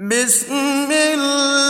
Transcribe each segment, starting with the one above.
بسم الله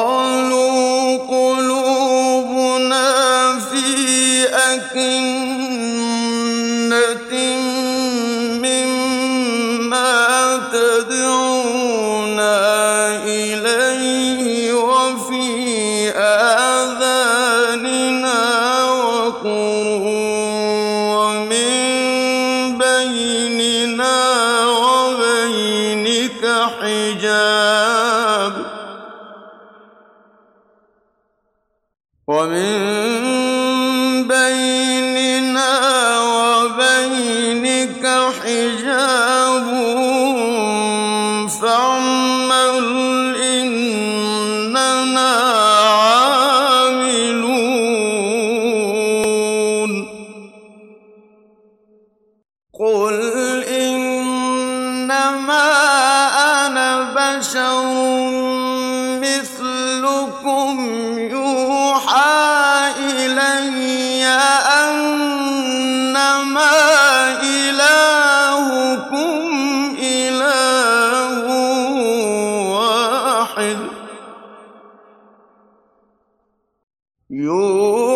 واحد. يوم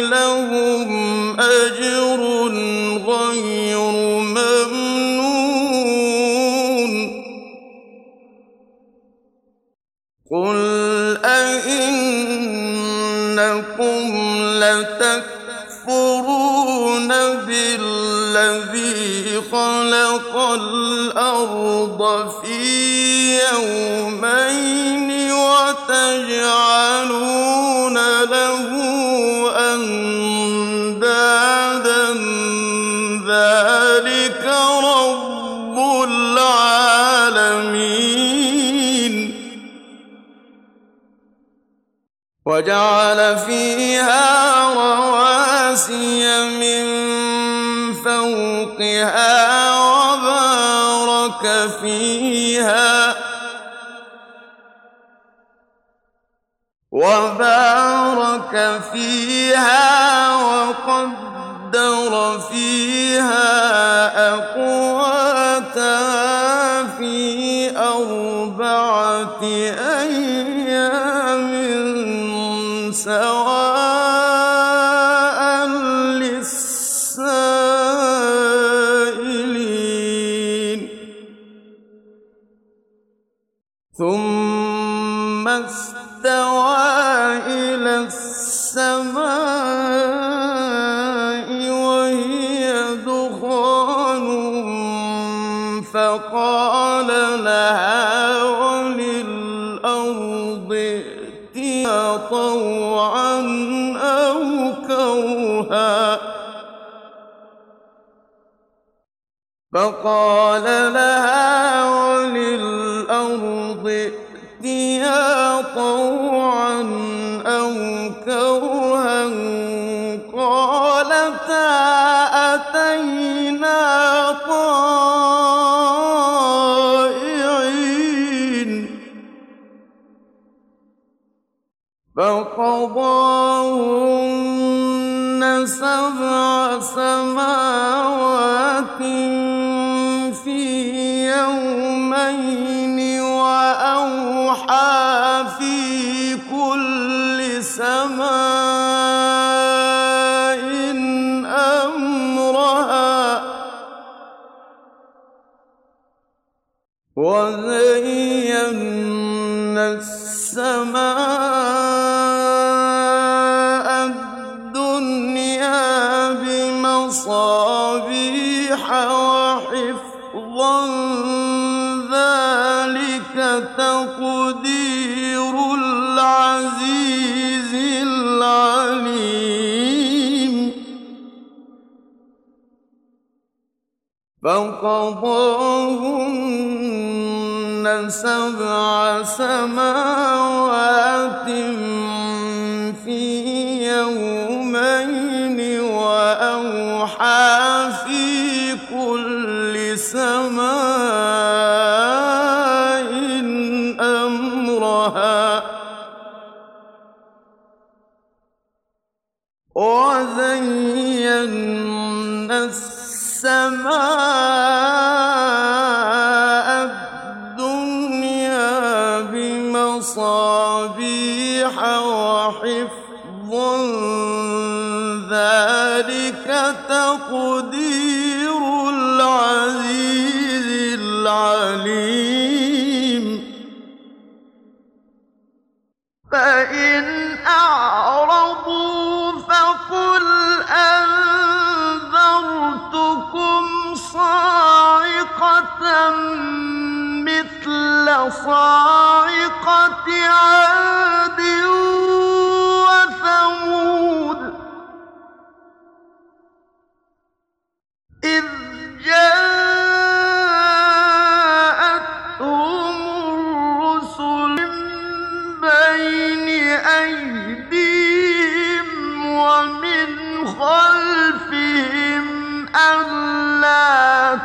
لهم أجر غير ممنون. قل أئنكم لتكفرون بالذي خلق الأرض في يومين وتجعلون وجعل فيها رواسي من فوقها وبارك فيها. وبارك فيها وقدر فيها. أقوى فقال لها وللأرض ائتيا طوعا أو كرها قالتا أتينا طائعين فقضاهن سبع سماوات يومين تقدير العزيز العليم. فقضاهن سبع سماوات في يومين وأوحى في كل سماء أمرها وزينا السماء الدنيا بمصابيح وحفظا ذلك تقدير أعرضوا فقل أنذرتكم صاعقة مثل صاعقة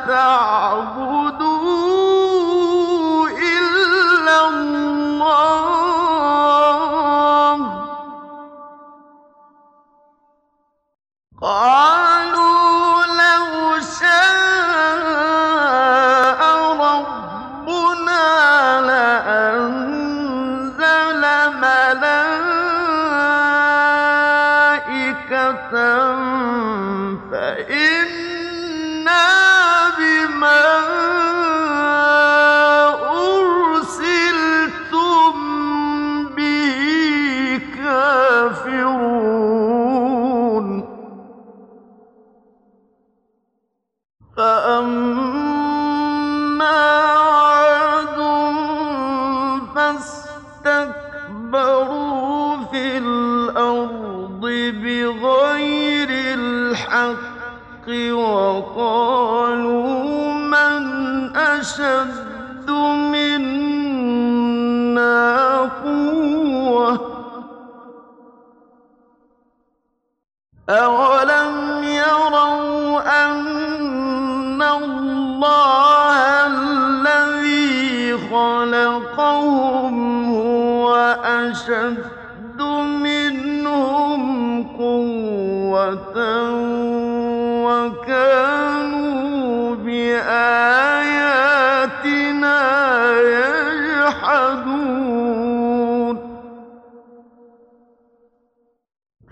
ألا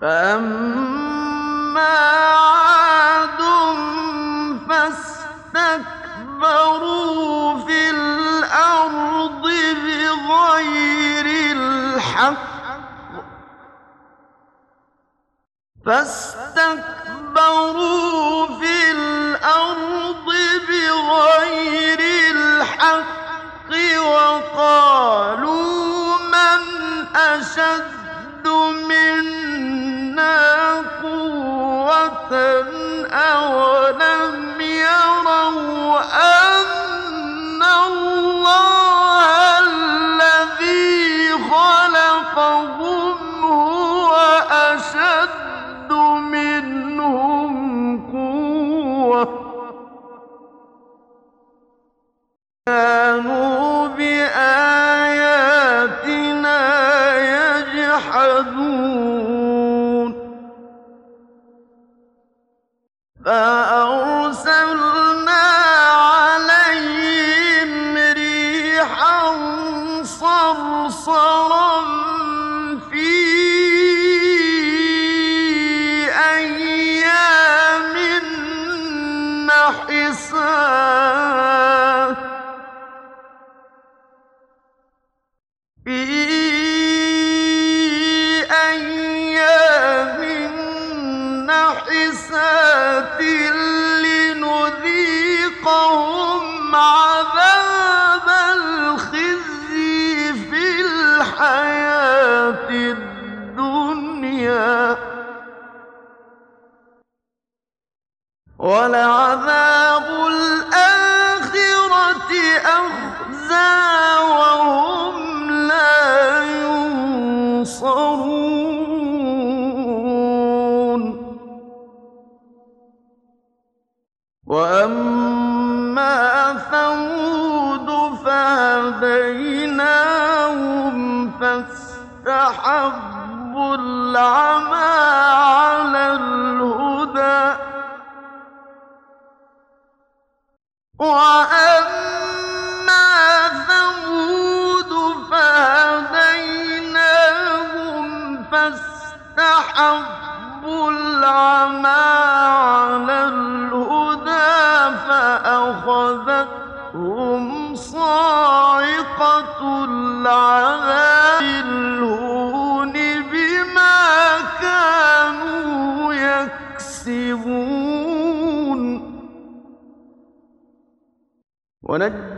فأما عاد فاستكبروا في الأرض بغير الحق فاستكبروا في الأرض بغير الحق وقالوا من أشد أولم يروا أن يبصرون وأما ثمود فهديناهم فاستحبوا العمى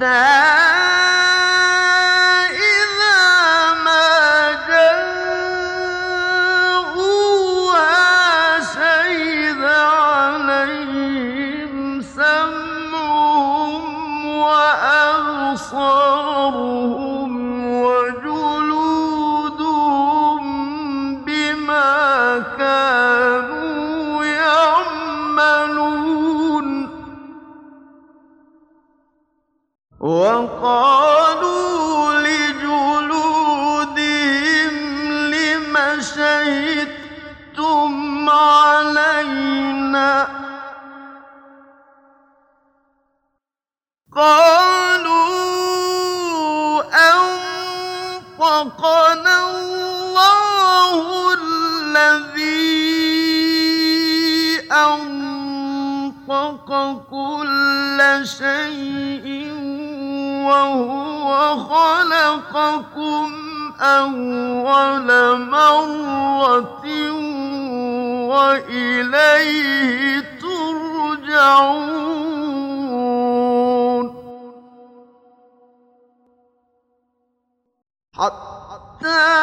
that شيء وهو خلقكم أول مرة وإليه ترجعون. حتى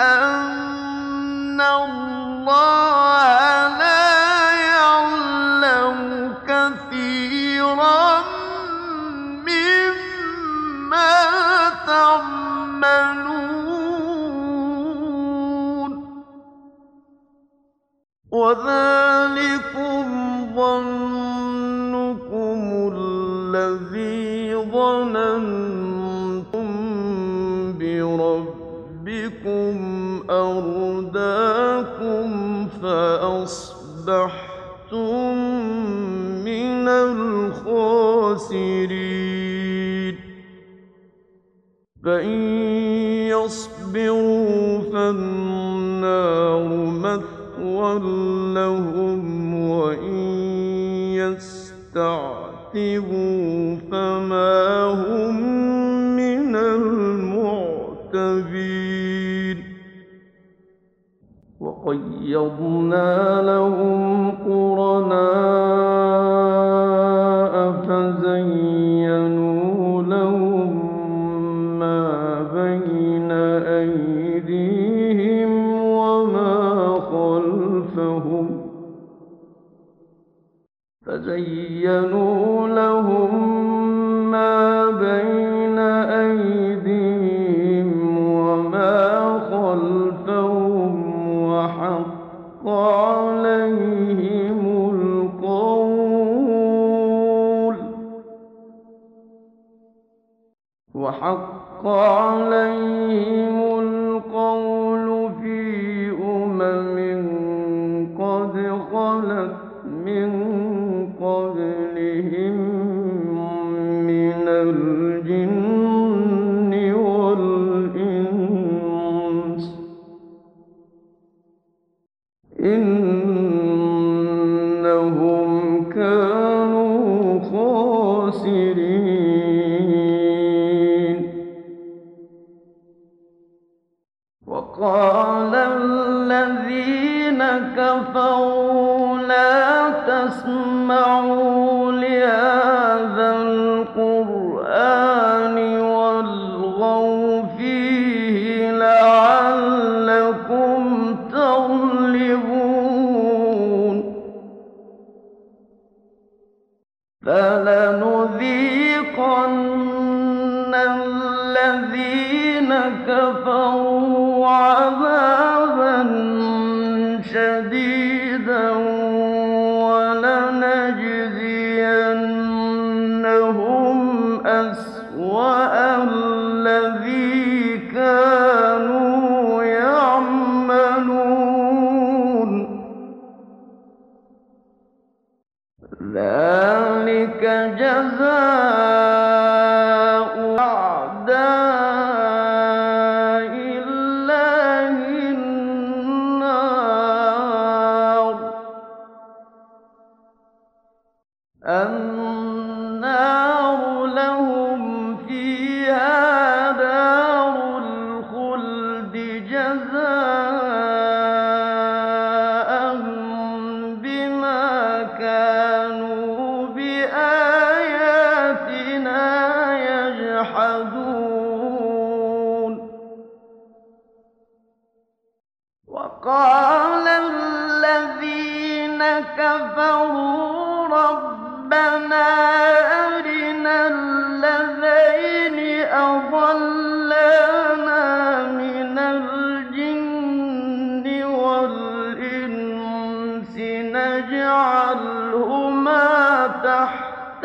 أن الله عُوقِبُوا فَمَا هُمْ مِنَ الْمُعْتَبِينَ وَقَيَّضْنَا لَهُمْ قُرَنَاءَ فَزَيَّنُوا لَهُم مَّا بَيْنَ أَيْدِيهِمْ وَمَا خَلْفَهُمْ فَزَيَّنُوا كفروا ربنا أرنا الذين من الجن والإنس نجعلهما تحت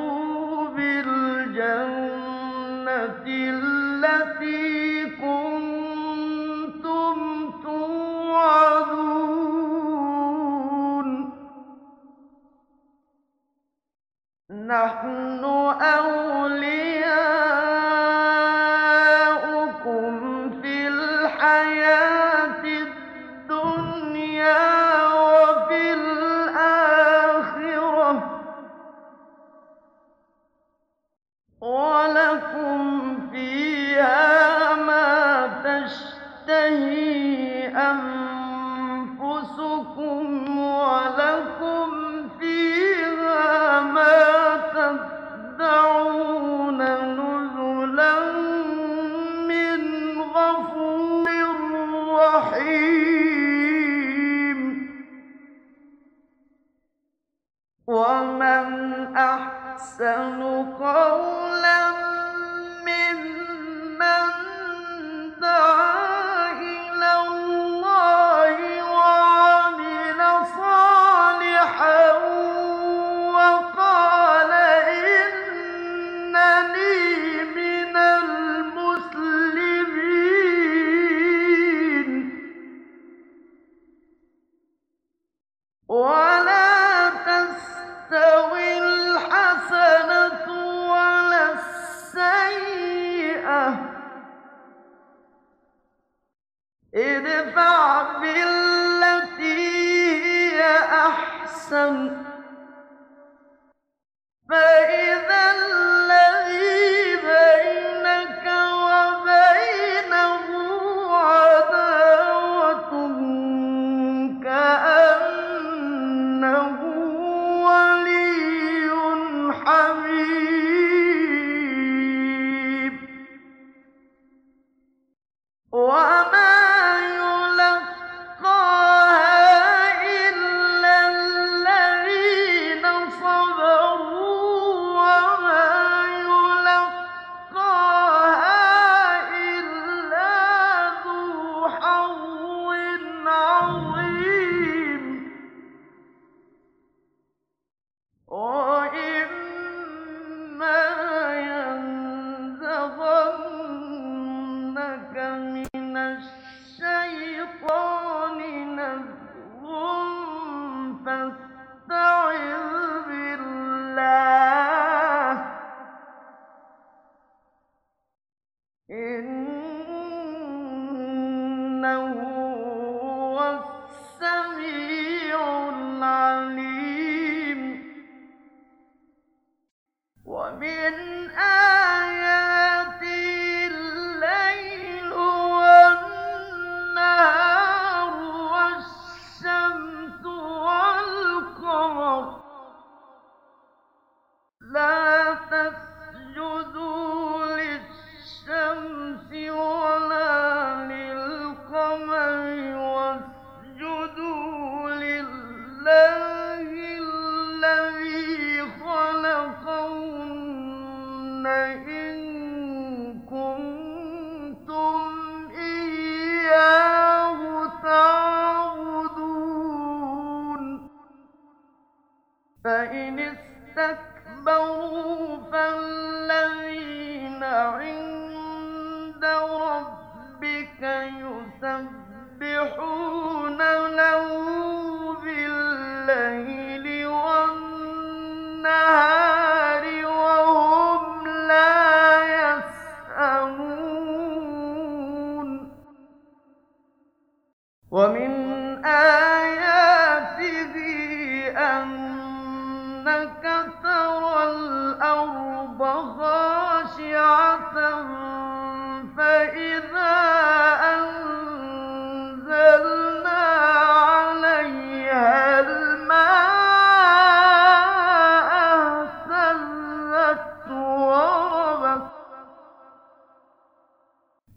بعد ومن أحسن قولاً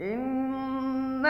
إن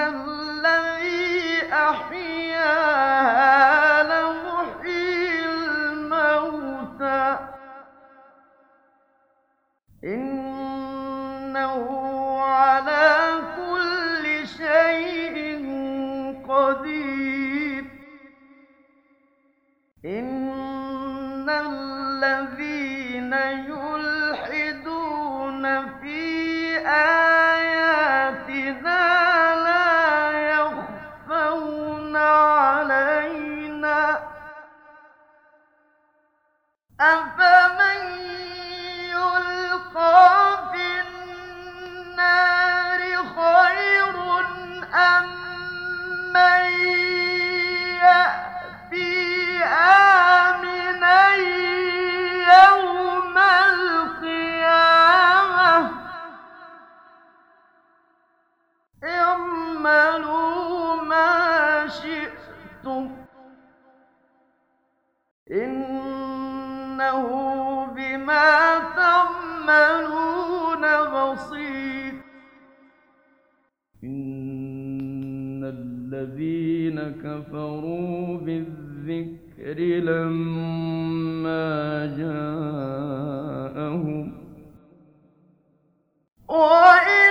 الذين كفروا بالذكر لما جاءهم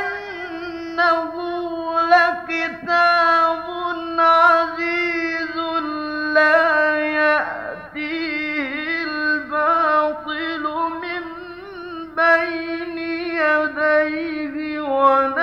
وإنه لكتاب عزيز لا يأتيه الباطل من بين يديه ولا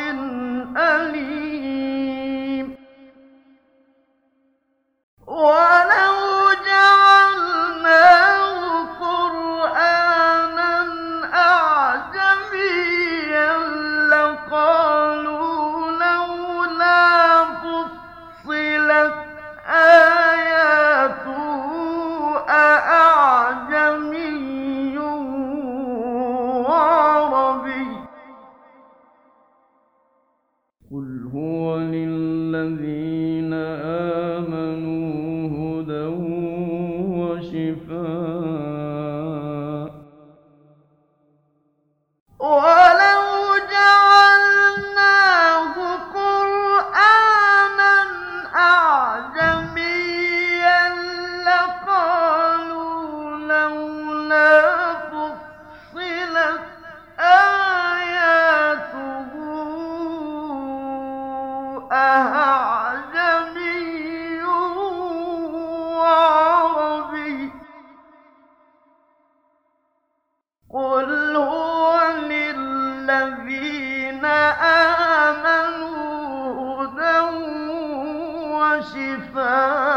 آمنوا هدى وشفاء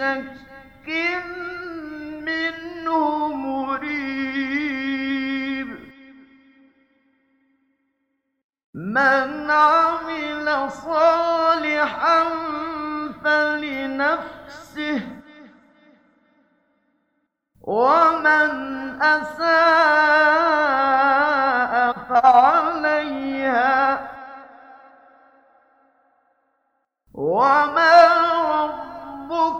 شك منه مريب. من عمل صالحا فلنفسه ومن أساء فعليها ومن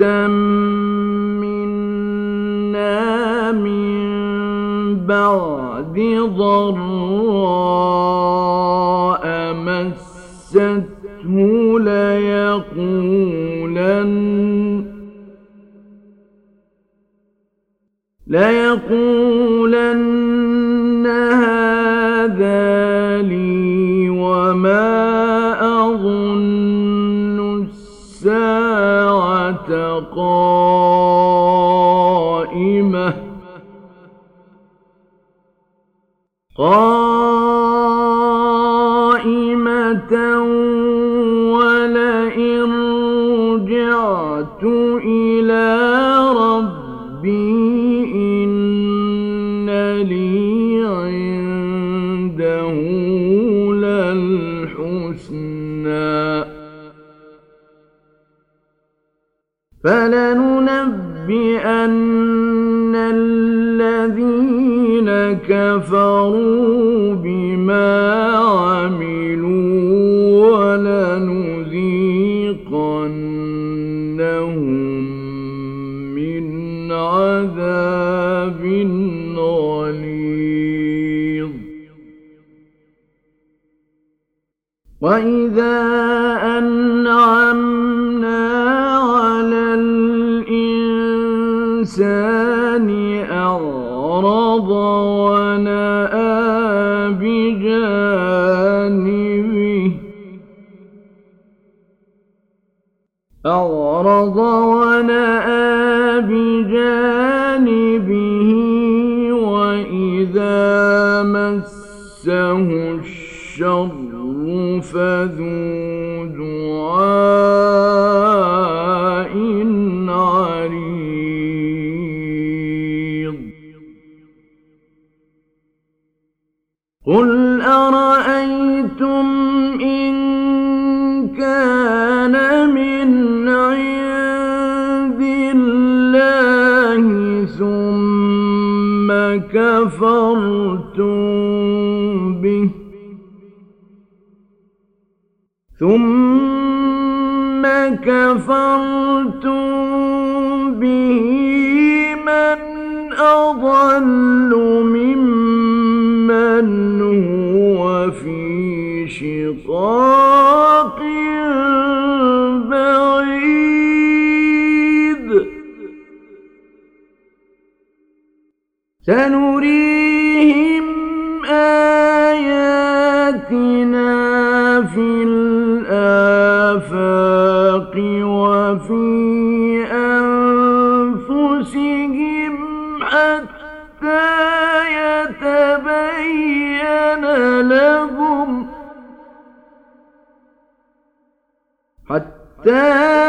them. رجعت إلى ربي إن لي عنده فلننبئن الذين كفروا وإذا أنعمنا على الإنسان أعرض ونأى بجانبه أعرض ونأى بجانبه وإذا مسه الشر فذو دعاء عريض. قل أرأيتم إن كان من عند الله ثم كفرتم ثم كفرتم به من أضل ممن هو في شقاق بعيد سنريهم آياتنا في حتى